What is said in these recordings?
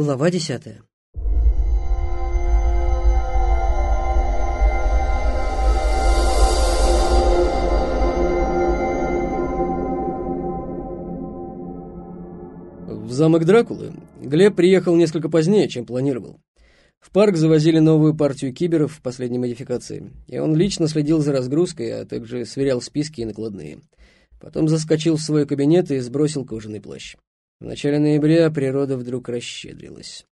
Глава десятая. В замок Дракулы Глеб приехал несколько позднее, чем планировал. В парк завозили новую партию киберов в последней модификации, и он лично следил за разгрузкой, а также сверял списки и накладные. Потом заскочил в свой кабинет и сбросил кожаный плащ. В начале ноября природа вдруг расщедрилась.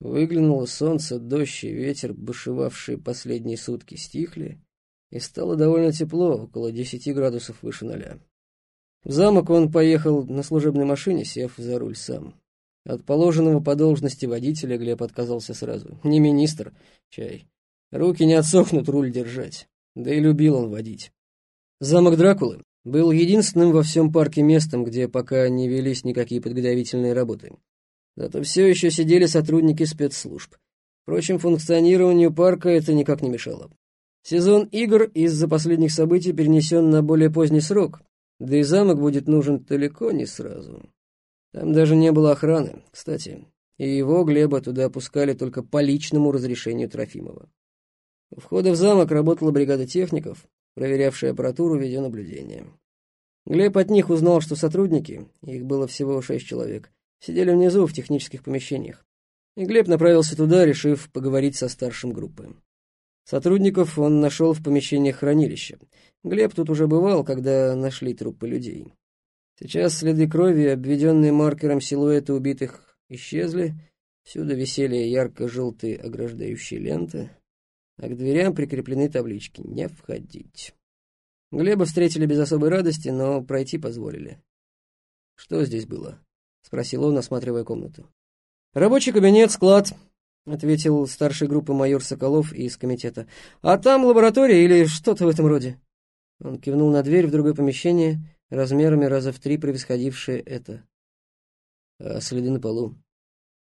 Выглянуло солнце, дождь и ветер, бушевавшие последние сутки, стихли, и стало довольно тепло, около десяти градусов выше ноля. В замок он поехал на служебной машине, сев за руль сам. От положенного по должности водителя Глеб отказался сразу. Не министр, чай. Руки не отсохнут руль держать. Да и любил он водить. Замок Дракулы был единственным во всем парке местом, где пока не велись никакие подготовительные работы. Зато все еще сидели сотрудники спецслужб. Впрочем, функционированию парка это никак не мешало. Сезон игр из-за последних событий перенесен на более поздний срок, да и замок будет нужен далеко не сразу. Там даже не было охраны, кстати, и его, Глеба, туда опускали только по личному разрешению Трофимова. У входа в замок работала бригада техников, проверявшая аппаратуру видеонаблюдения. Глеб от них узнал, что сотрудники, их было всего шесть человек, сидели внизу в технических помещениях. И Глеб направился туда, решив поговорить со старшим группы. Сотрудников он нашел в помещениях хранилища. Глеб тут уже бывал, когда нашли трупы людей. Сейчас следы крови, обведенные маркером силуэты убитых, исчезли. Всюду висели ярко-желтые ограждающие ленты, а к дверям прикреплены таблички «Не входить». Глеба встретили без особой радости, но пройти позволили. «Что здесь было?» — спросил он, осматривая комнату. «Рабочий кабинет, склад», — ответил старший группы майор Соколов из комитета. «А там лаборатория или что-то в этом роде?» Он кивнул на дверь в другое помещение, размерами раза в три превосходившее это. А следы на полу.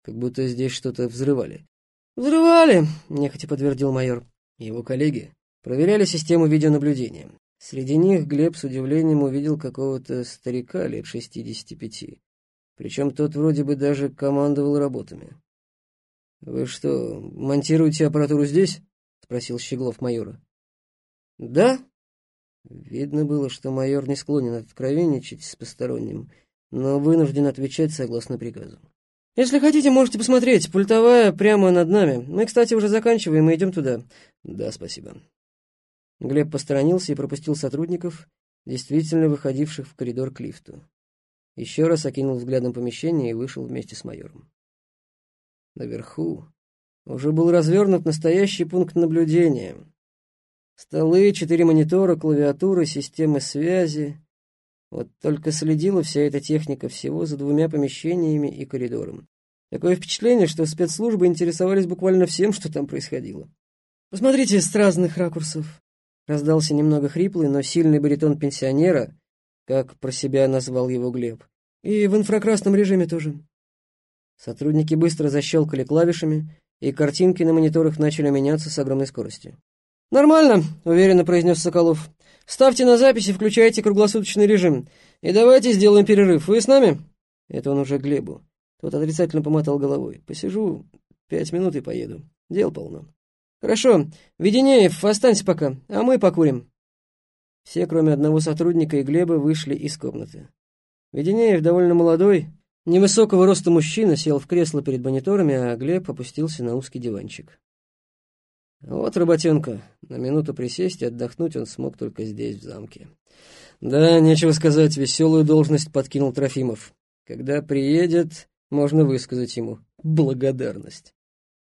Как будто здесь что-то взрывали. «Взрывали!» — нехотя подтвердил майор. Его коллеги проверяли систему видеонаблюдения. Среди них Глеб с удивлением увидел какого-то старика лет шестидесяти пяти. Причем тот вроде бы даже командовал работами. «Вы что, монтируете аппаратуру здесь?» — спросил Щеглов майора. «Да?» Видно было, что майор не склонен откровенничать с посторонним, но вынужден отвечать согласно приказу. «Если хотите, можете посмотреть. Пультовая прямо над нами. Мы, кстати, уже заканчиваем и идем туда». «Да, спасибо». Глеб посторонился и пропустил сотрудников, действительно выходивших в коридор к лифту. Еще раз окинул взглядом помещение и вышел вместе с майором. Наверху уже был развернут настоящий пункт наблюдения. Столы, четыре монитора, клавиатура, системы связи. Вот только следила вся эта техника всего за двумя помещениями и коридором. Такое впечатление, что спецслужбы интересовались буквально всем, что там происходило. «Посмотрите с разных ракурсов», — раздался немного хриплый, но сильный баритон пенсионера, как про себя назвал его Глеб. «И в инфракрасном режиме тоже». Сотрудники быстро защелкали клавишами, и картинки на мониторах начали меняться с огромной скоростью. «Нормально», — уверенно произнес Соколов. «Ставьте на запись и включайте круглосуточный режим. И давайте сделаем перерыв. Вы с нами?» Это он уже Глебу. Тот отрицательно помотал головой. «Посижу пять минут и поеду. Дел полно». «Хорошо. Веденеев, останься пока, а мы покурим». Все, кроме одного сотрудника и Глеба, вышли из комнаты. Веденеев, довольно молодой, невысокого роста мужчина, сел в кресло перед мониторами, а Глеб опустился на узкий диванчик. Вот работенка. На минуту присесть и отдохнуть он смог только здесь, в замке. Да, нечего сказать, веселую должность подкинул Трофимов. Когда приедет, можно высказать ему благодарность.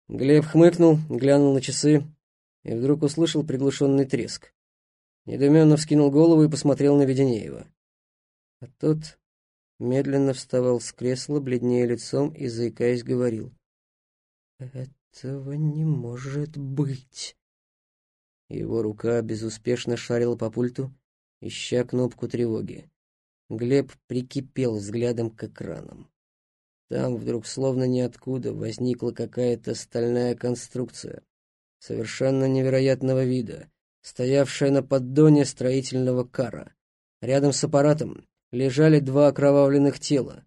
Глеб хмыкнул, глянул на часы и вдруг услышал приглушенный треск. Недуменно вскинул голову и посмотрел на Веденеева. А тот медленно вставал с кресла, бледнее лицом и, заикаясь, говорил. «Это этого не может быть. Его рука безуспешно шарила по пульту, ища кнопку тревоги. Глеб прикипел взглядом к экранам. Там вдруг словно ниоткуда возникла какая-то стальная конструкция, совершенно невероятного вида, стоявшая на поддоне строительного кара. Рядом с аппаратом лежали два окровавленных тела.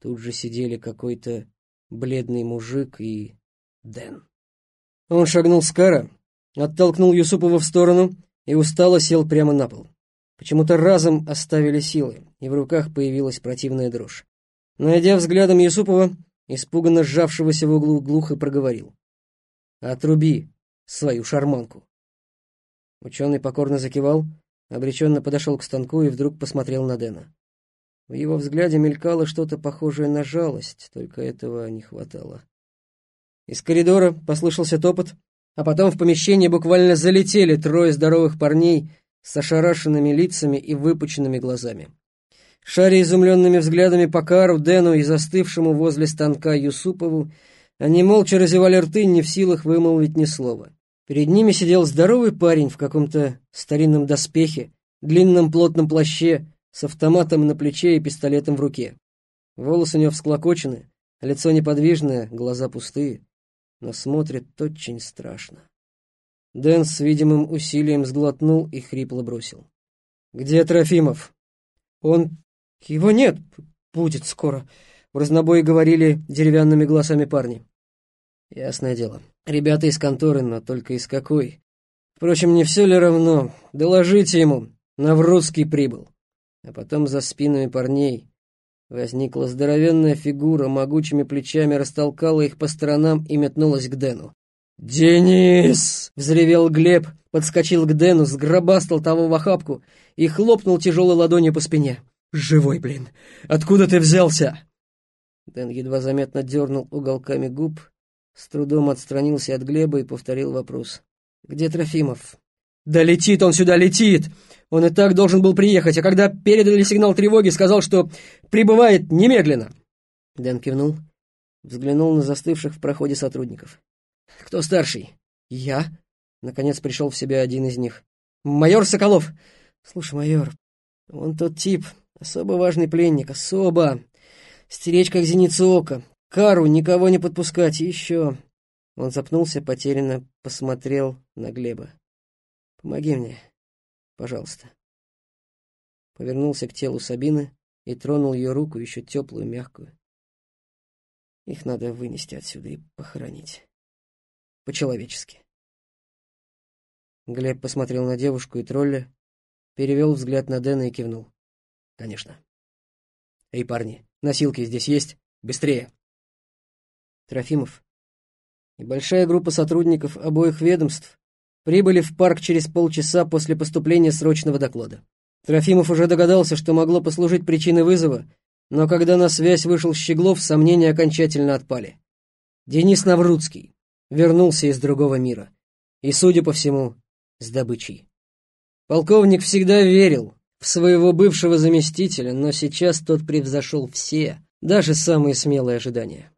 Тут же сидели какой-то бледный мужик и Дэн. Он шагнул с кара, оттолкнул Юсупова в сторону и устало сел прямо на пол. Почему-то разом оставили силы, и в руках появилась противная дрожь. Найдя взглядом Юсупова, испуганно сжавшегося в углу, глухо проговорил. «Отруби свою шарманку». Ученый покорно закивал, обреченно подошел к станку и вдруг посмотрел на Дэна. В его взгляде мелькало что-то похожее на жалость, только этого не хватало. Из коридора послышался топот, а потом в помещение буквально залетели трое здоровых парней с ошарашенными лицами и выпученными глазами. Шаря изумленными взглядами по Кару, Дэну и застывшему возле станка Юсупову, они молча разевали рты, не в силах вымолвить ни слова. Перед ними сидел здоровый парень в каком-то старинном доспехе, длинном плотном плаще, с автоматом на плече и пистолетом в руке. Волосы у него всклокочены, лицо неподвижное, глаза пустые, но смотрит очень страшно. Дэн с видимым усилием сглотнул и хрипло бросил. «Где Трофимов?» «Он... его нет, будет скоро», — в разнобой говорили деревянными голосами парни. «Ясное дело. Ребята из конторы, но только из какой? Впрочем, не все ли равно? Доложите ему. Наврудский прибыл. А потом за спинами парней возникла здоровенная фигура, могучими плечами растолкала их по сторонам и метнулась к Дэну. «Денис!» — взревел Глеб, подскочил к Дэну, сгробастал того в охапку и хлопнул тяжелой ладонью по спине. «Живой, блин! Откуда ты взялся?» Дэн едва заметно дернул уголками губ, с трудом отстранился от Глеба и повторил вопрос. «Где Трофимов?» «Да летит он сюда, летит! Он и так должен был приехать, а когда передали сигнал тревоги, сказал, что прибывает немедленно!» Дэн кивнул, взглянул на застывших в проходе сотрудников. «Кто старший?» «Я?» Наконец пришел в себя один из них. «Майор Соколов!» «Слушай, майор, он тот тип, особо важный пленник, особо. Стеречь как зеницу ока. Кару никого не подпускать, еще...» Он запнулся, потерянно посмотрел на Глеба. «Помоги мне, пожалуйста». Повернулся к телу Сабины и тронул ее руку, еще теплую, мягкую. Их надо вынести отсюда и похоронить. По-человечески. Глеб посмотрел на девушку и тролля, перевел взгляд на Дэна и кивнул. «Конечно». «Эй, парни, носилки здесь есть? Быстрее!» Трофимов и большая группа сотрудников обоих ведомств прибыли в парк через полчаса после поступления срочного доклада. Трофимов уже догадался, что могло послужить причиной вызова, но когда на связь вышел Щеглов, сомнения окончательно отпали. Денис Наврудский вернулся из другого мира. И, судя по всему, с добычей. Полковник всегда верил в своего бывшего заместителя, но сейчас тот превзошел все, даже самые смелые ожидания.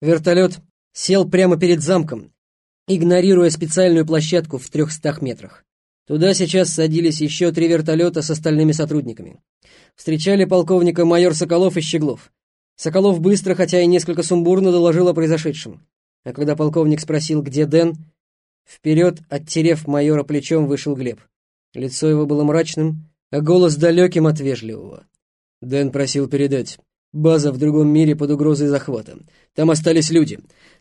Вертолет сел прямо перед замком, игнорируя специальную площадку в трехстах метрах. Туда сейчас садились еще три вертолета с остальными сотрудниками. Встречали полковника майор Соколов и Щеглов. Соколов быстро, хотя и несколько сумбурно, доложил о произошедшем. А когда полковник спросил, где Дэн, вперед, оттерев майора плечом, вышел Глеб. Лицо его было мрачным, а голос далеким от вежливого. Дэн просил передать. База в другом мире под угрозой захвата. Там остались люди.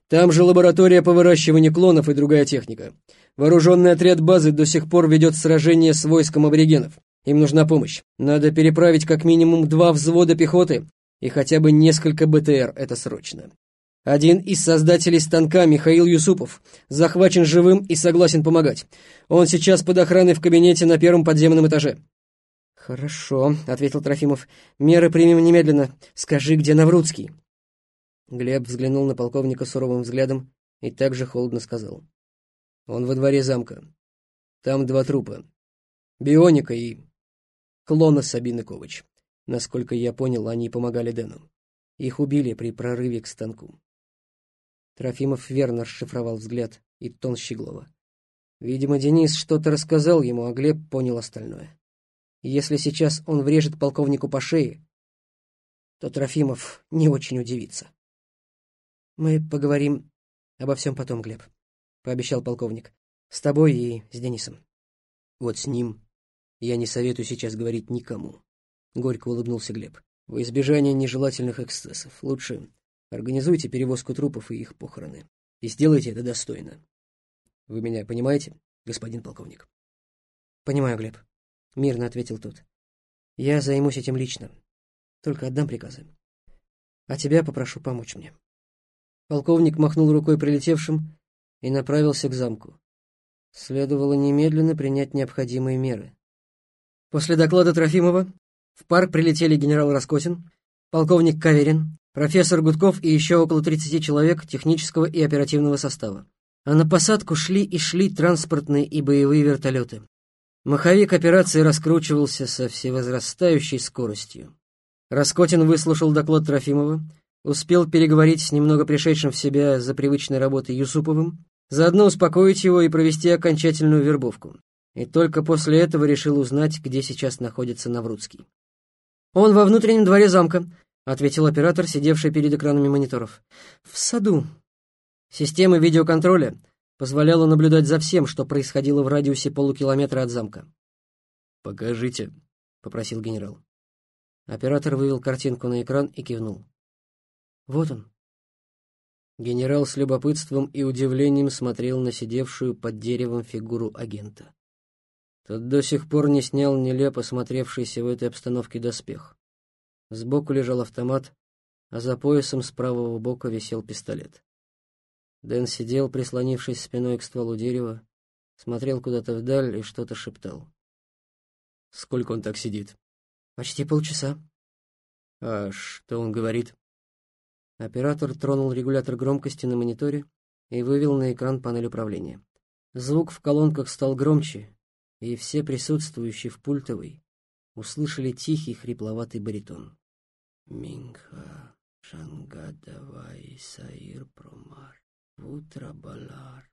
Там же лаборатория по выращиванию клонов и другая техника. Вооруженный отряд базы до сих пор ведет сражение с войском аборигенов. Им нужна помощь. Надо переправить как минимум два взвода пехоты и хотя бы несколько БТР, это срочно. Один из создателей станка, Михаил Юсупов, захвачен живым и согласен помогать. Он сейчас под охраной в кабинете на первом подземном этаже. «Хорошо», — ответил Трофимов. «Меры примем немедленно. Скажи, где Наврудский?» Глеб взглянул на полковника суровым взглядом и также холодно сказал. «Он во дворе замка. Там два трупа. Бионика и клона Сабины Ковач. Насколько я понял, они помогали Дэну. Их убили при прорыве к станку». Трофимов верно расшифровал взгляд и тон Щеглова. Видимо, Денис что-то рассказал ему, а Глеб понял остальное. Если сейчас он врежет полковнику по шее, то Трофимов не очень удивится. «Мы поговорим обо всем потом, Глеб», — пообещал полковник. «С тобой и с Денисом». «Вот с ним я не советую сейчас говорить никому», — горько улыбнулся Глеб. «Во избежание нежелательных эксцессов. Лучше Организуйте перевозку трупов и их похороны. И сделайте это достойно. Вы меня понимаете, господин полковник? Понимаю, Глеб. Мирно ответил тот. Я займусь этим лично. Только отдам приказы. А тебя попрошу помочь мне. Полковник махнул рукой прилетевшим и направился к замку. Следовало немедленно принять необходимые меры. После доклада Трофимова в парк прилетели генерал Раскосин, полковник Каверин, профессор Гудков и еще около 30 человек технического и оперативного состава. А на посадку шли и шли транспортные и боевые вертолеты. Маховик операции раскручивался со всевозрастающей скоростью. Раскотин выслушал доклад Трофимова, успел переговорить с немного пришедшим в себя за привычной работой Юсуповым, заодно успокоить его и провести окончательную вербовку. И только после этого решил узнать, где сейчас находится Наврудский. «Он во внутреннем дворе замка», — ответил оператор, сидевший перед экранами мониторов. «В саду». Система видеоконтроля позволяла наблюдать за всем, что происходило в радиусе полукилометра от замка. «Покажите», — попросил генерал. Оператор вывел картинку на экран и кивнул. «Вот он». Генерал с любопытством и удивлением смотрел на сидевшую под деревом фигуру агента. Тот до сих пор не снял нелепо смотревшийся в этой обстановке доспех. Сбоку лежал автомат, а за поясом с правого бока висел пистолет. Дэн сидел, прислонившись спиной к стволу дерева, смотрел куда-то вдаль и что-то шептал. «Сколько он так сидит?» «Почти полчаса». «А что он говорит?» Оператор тронул регулятор громкости на мониторе и вывел на экран панель управления. Звук в колонках стал громче, и все присутствующие в пультовой услышали тихий хрипловатый баритон. «Минха, Шангадавай, Саир Промар». Вутрабалар,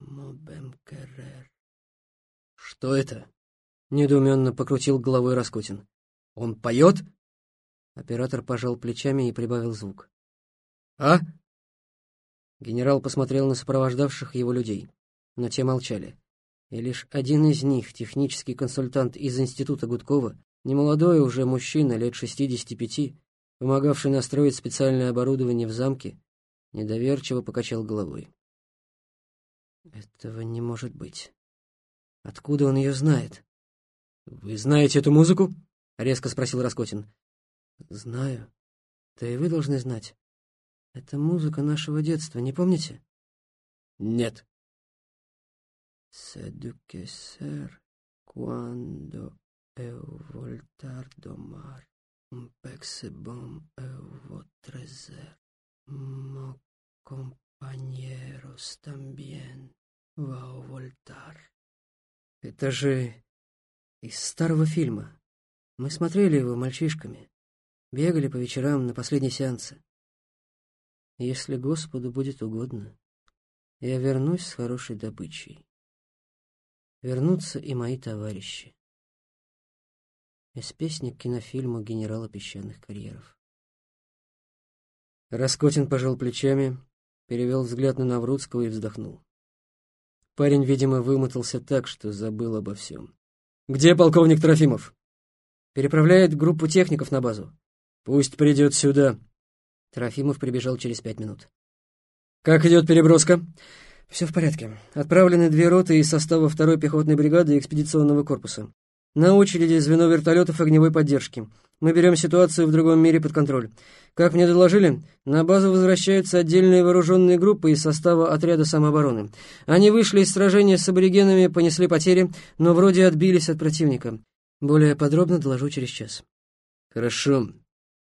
Мобемкерер. Что это? Недоуменно покрутил головой Раскутин. Он поет? Оператор пожал плечами и прибавил звук. А? Генерал посмотрел на сопровождавших его людей, но те молчали. И лишь один из них, технический консультант из института Гудкова, немолодой уже мужчина лет 65, помогавший настроить специальное оборудование в замке, недоверчиво покачал головой. «Этого не может быть. Откуда он ее знает?» «Вы знаете эту музыку?» — резко спросил Раскотин. «Знаю. Да и вы должны знать. Это музыка нашего детства, не помните?» «Нет». «Седукесер quando eu voltar do mar, um pexebom eu vou trazer». «Мо compañeros también va voltar». Это же из старого фильма. Мы смотрели его мальчишками, бегали по вечерам на последние сеансы. Если Господу будет угодно, я вернусь с хорошей добычей. Вернутся и мои товарищи. Из песни к кинофильму «Генерала песчаных карьеров». Раскотин пожал плечами, перевел взгляд на Наврудского и вздохнул. Парень, видимо, вымотался так, что забыл обо всем. «Где полковник Трофимов?» «Переправляет группу техников на базу». «Пусть придет сюда». Трофимов прибежал через пять минут. «Как идет переброска?» «Все в порядке. Отправлены две роты из состава второй пехотной бригады экспедиционного корпуса. На очереди звено вертолетов огневой поддержки. Мы берем ситуацию в другом мире под контроль. Как мне доложили, на базу возвращаются отдельные вооруженные группы из состава отряда самообороны. Они вышли из сражения с аборигенами, понесли потери, но вроде отбились от противника. Более подробно доложу через час. Хорошо.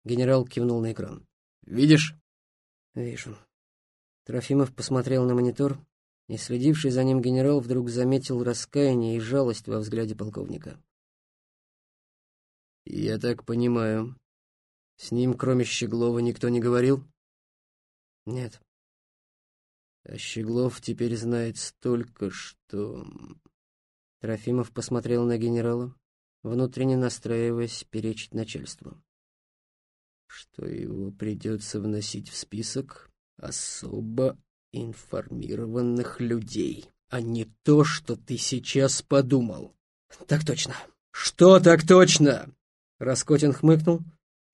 Генерал кивнул на экран. Видишь? Вижу. Трофимов посмотрел на монитор, и следивший за ним генерал вдруг заметил раскаяние и жалость во взгляде полковника. «Я так понимаю, с ним, кроме Щеглова, никто не говорил?» «Нет». «А Щеглов теперь знает столько, что...» Трофимов посмотрел на генерала, внутренне настраиваясь перечить начальству. «Что его придется вносить в список особо информированных людей, а не то, что ты сейчас подумал». «Так точно». «Что так точно?» Раскотин хмыкнул,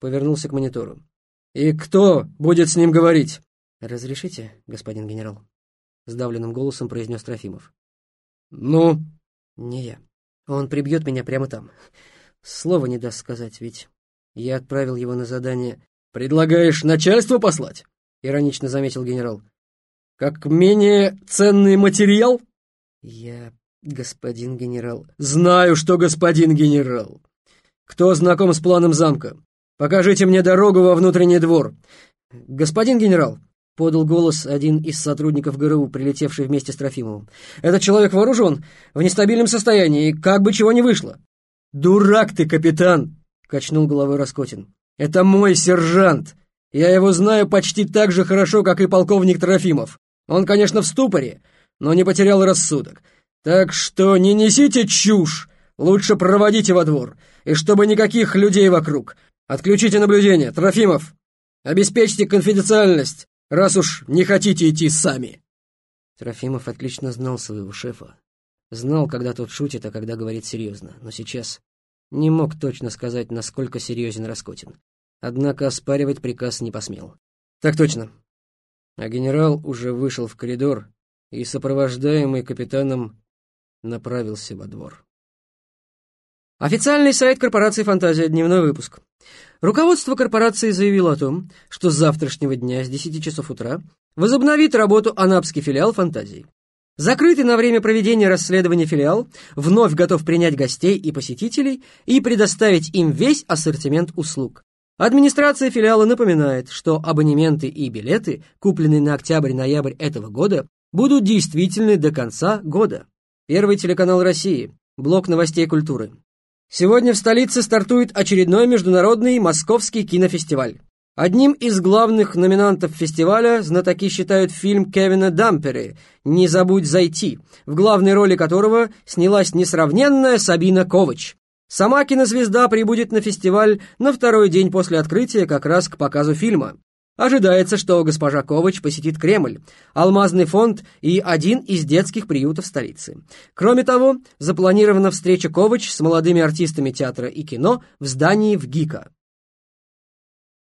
повернулся к монитору. «И кто будет с ним говорить?» «Разрешите, господин генерал?» — сдавленным голосом произнес Трофимов. «Ну?» «Не я. Он прибьет меня прямо там. Слова не даст сказать, ведь я отправил его на задание...» «Предлагаешь начальство послать?» — иронично заметил генерал. «Как менее ценный материал?» «Я господин генерал...» «Знаю, что господин генерал. Кто знаком с планом замка? Покажите мне дорогу во внутренний двор. Господин генерал, подал голос один из сотрудников ГРУ, прилетевший вместе с Трофимовым. «Этот человек вооружен, в нестабильном состоянии, как бы чего не вышло». «Дурак ты, капитан!» — качнул головой Раскотин. «Это мой сержант. Я его знаю почти так же хорошо, как и полковник Трофимов. Он, конечно, в ступоре, но не потерял рассудок. Так что не несите чушь, лучше проводите во двор, и чтобы никаких людей вокруг. Отключите наблюдение, Трофимов. Обеспечьте конфиденциальность, раз уж не хотите идти сами. Трофимов отлично знал своего шефа. Знал, когда тот шутит, а когда говорит серьезно. Но сейчас не мог точно сказать, насколько серьезен Раскотин. Однако оспаривать приказ не посмел. Так точно. А генерал уже вышел в коридор и, сопровождаемый капитаном, направился во двор. Официальный сайт корпорации «Фантазия», дневной выпуск. Руководство корпорации заявило о том, что с завтрашнего дня с 10 часов утра возобновит работу анапский филиал «Фантазии». Закрытый на время проведения расследования филиал вновь готов принять гостей и посетителей и предоставить им весь ассортимент услуг. Администрация филиала напоминает, что абонементы и билеты, купленные на октябрь-ноябрь этого года, будут действительны до конца года. Первый телеканал России. Блок новостей культуры. Сегодня в столице стартует очередной международный московский кинофестиваль. Одним из главных номинантов фестиваля знатоки считают фильм Кевина Дампери «Не забудь зайти», в главной роли которого снялась несравненная Сабина Ковач. Сама кинозвезда прибудет на фестиваль на второй день после открытия как раз к показу фильма. Ожидается, что госпожа Ковач посетит Кремль, Алмазный фонд и один из детских приютов столицы. Кроме того, запланирована встреча Ковач с молодыми артистами театра и кино в здании в ГИКа.